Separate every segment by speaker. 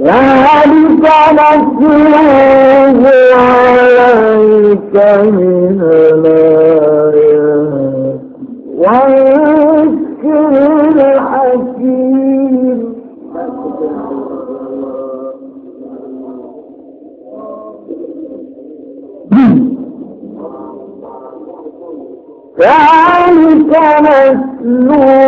Speaker 1: ذلك نتلوه عليك من الآيات والذكر الحكيم. ذلك نتلوه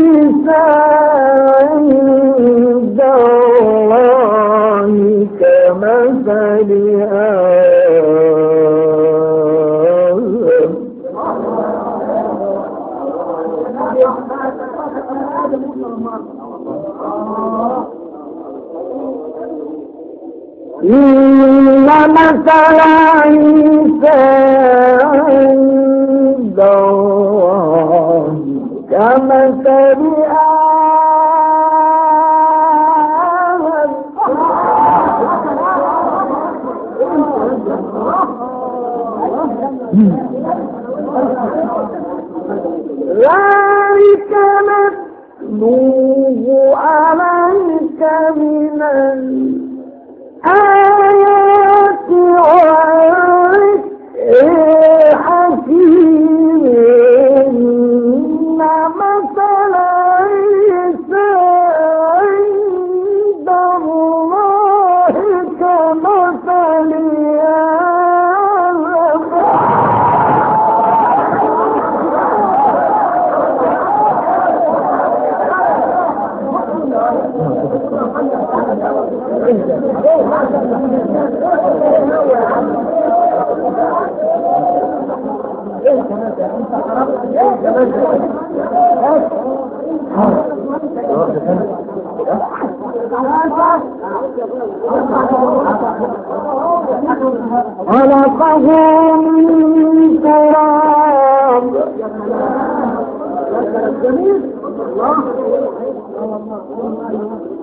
Speaker 1: عند الله كمثل آدم إن مثل عيسى ذلك نتلوه عليك من خلقه من تراب.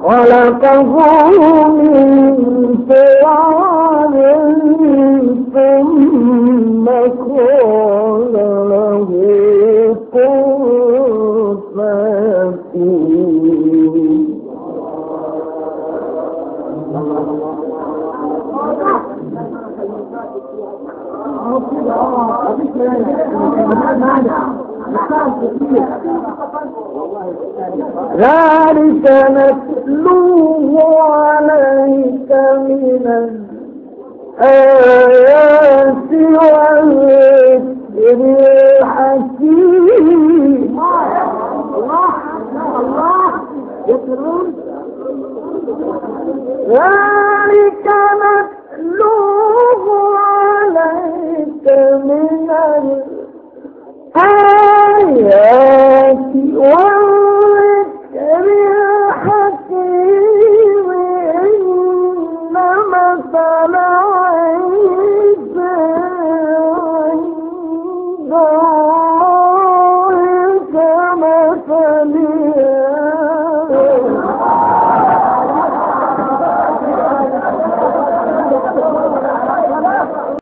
Speaker 1: خلقه من تراب ثم ذلك نتلوه عليك من الآيات والذكر الحكيم. ذلك